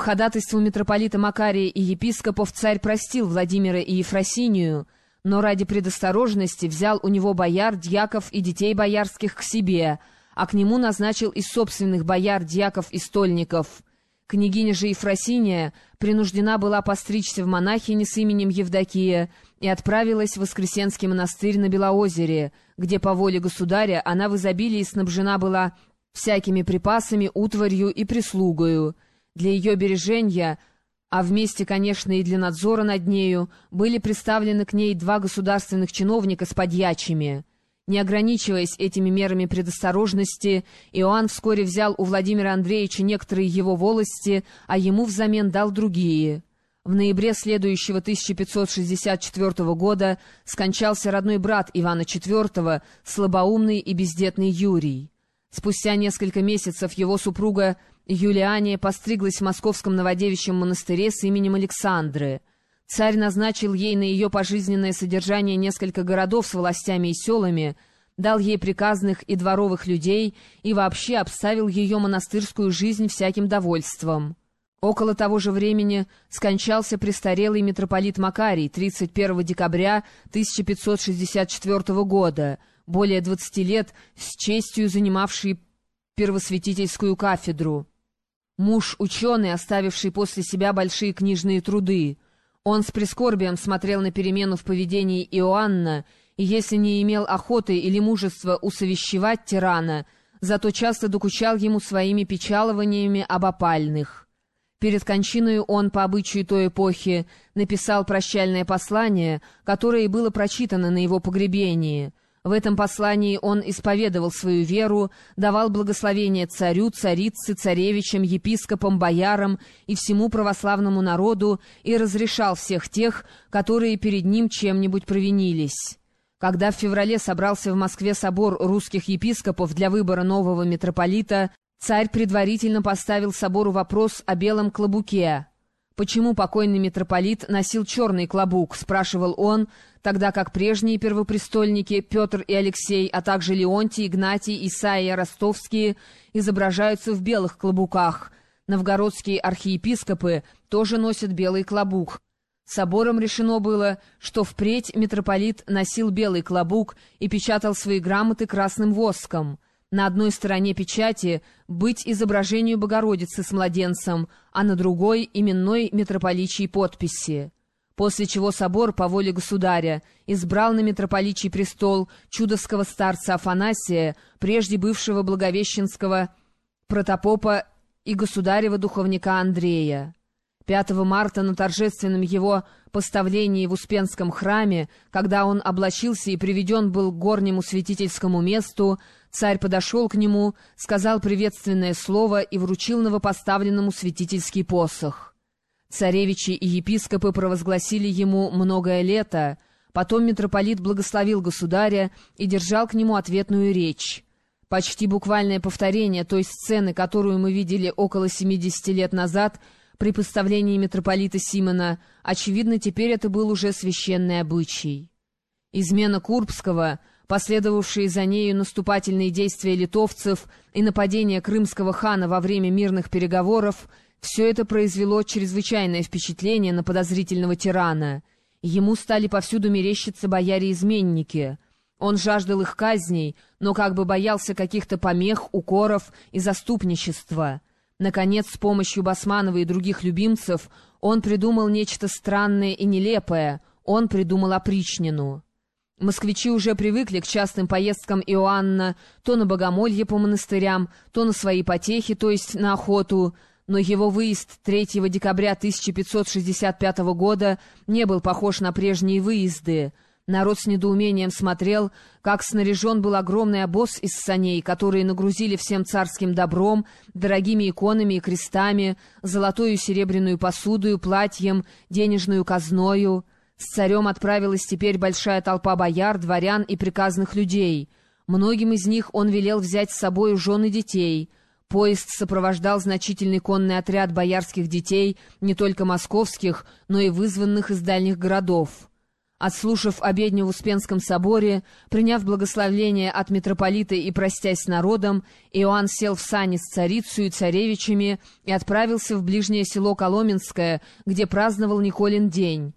По ходатайству митрополита Макария и епископов царь простил Владимира и Ефросинию, но ради предосторожности взял у него бояр, дьяков и детей боярских к себе, а к нему назначил из собственных бояр, дьяков и стольников. Княгиня же Ефросиния принуждена была постричься в монахини с именем Евдокия и отправилась в Воскресенский монастырь на Белоозере, где по воле государя она в изобилии снабжена была всякими припасами, утварью и прислугою. Для ее бережения, а вместе, конечно, и для надзора над нею, были представлены к ней два государственных чиновника с подьячими. Не ограничиваясь этими мерами предосторожности, Иоанн вскоре взял у Владимира Андреевича некоторые его волости, а ему взамен дал другие. В ноябре следующего 1564 года скончался родной брат Ивана IV, слабоумный и бездетный Юрий. Спустя несколько месяцев его супруга Юлиания постриглась в московском новодевичьем монастыре с именем Александры. Царь назначил ей на ее пожизненное содержание несколько городов с властями и селами, дал ей приказных и дворовых людей и вообще обставил ее монастырскую жизнь всяким довольством. Около того же времени скончался престарелый митрополит Макарий 31 декабря 1564 года, более 20 лет с честью занимавший первосвятительскую кафедру. Муж ученый, оставивший после себя большие книжные труды. Он с прискорбием смотрел на перемену в поведении Иоанна, и если не имел охоты или мужества усовещевать тирана, зато часто докучал ему своими печалованиями об опальных. Перед кончиной он, по обычаю той эпохи, написал прощальное послание, которое и было прочитано на его погребении — в этом послании он исповедовал свою веру, давал благословение царю, царице, царевичам, епископам, боярам и всему православному народу и разрешал всех тех, которые перед ним чем-нибудь провинились. Когда в феврале собрался в Москве собор русских епископов для выбора нового митрополита, царь предварительно поставил собору вопрос о белом клобуке — «Почему покойный митрополит носил черный клобук?» — спрашивал он, тогда как прежние первопрестольники Петр и Алексей, а также Леонтий, Игнатий, Исаия Ростовские изображаются в белых клобуках. Новгородские архиепископы тоже носят белый клобук. Собором решено было, что впредь митрополит носил белый клобук и печатал свои грамоты красным воском — на одной стороне печати быть изображению Богородицы с младенцем, а на другой — именной митрополичьей подписи. После чего собор по воле государя избрал на митрополичий престол чудовского старца Афанасия, прежде бывшего благовещенского протопопа и государева духовника Андрея. 5 марта на торжественном его поставлении в Успенском храме, когда он облачился и приведен был к горнему святительскому месту, царь подошел к нему, сказал приветственное слово и вручил новопоставленному святительский посох. Царевичи и епископы провозгласили ему многое лето, потом митрополит благословил государя и держал к нему ответную речь. Почти буквальное повторение той сцены, которую мы видели около 70 лет назад — при поставлении митрополита Симона, очевидно, теперь это был уже священный обычай. Измена Курбского, последовавшие за нею наступательные действия литовцев и нападение крымского хана во время мирных переговоров, все это произвело чрезвычайное впечатление на подозрительного тирана. Ему стали повсюду мерещиться бояре-изменники. Он жаждал их казней, но как бы боялся каких-то помех, укоров и заступничества — Наконец, с помощью Басманова и других любимцев он придумал нечто странное и нелепое. Он придумал опричнину. Москвичи уже привыкли к частым поездкам Иоанна то на богомолье по монастырям, то на свои потехи, то есть на охоту, но его выезд 3 декабря 1565 года не был похож на прежние выезды — Народ с недоумением смотрел, как снаряжен был огромный обоз из саней, которые нагрузили всем царским добром, дорогими иконами и крестами, золотую и серебряную посудою, платьем, денежную казною. С царем отправилась теперь большая толпа бояр, дворян и приказных людей. Многим из них он велел взять с собой жен детей. Поезд сопровождал значительный конный отряд боярских детей, не только московских, но и вызванных из дальних городов. Отслушав обедню в Успенском соборе, приняв благословление от митрополита и простясь с народом, Иоанн сел в сани с царицей и царевичами и отправился в ближнее село Коломенское, где праздновал Николин день.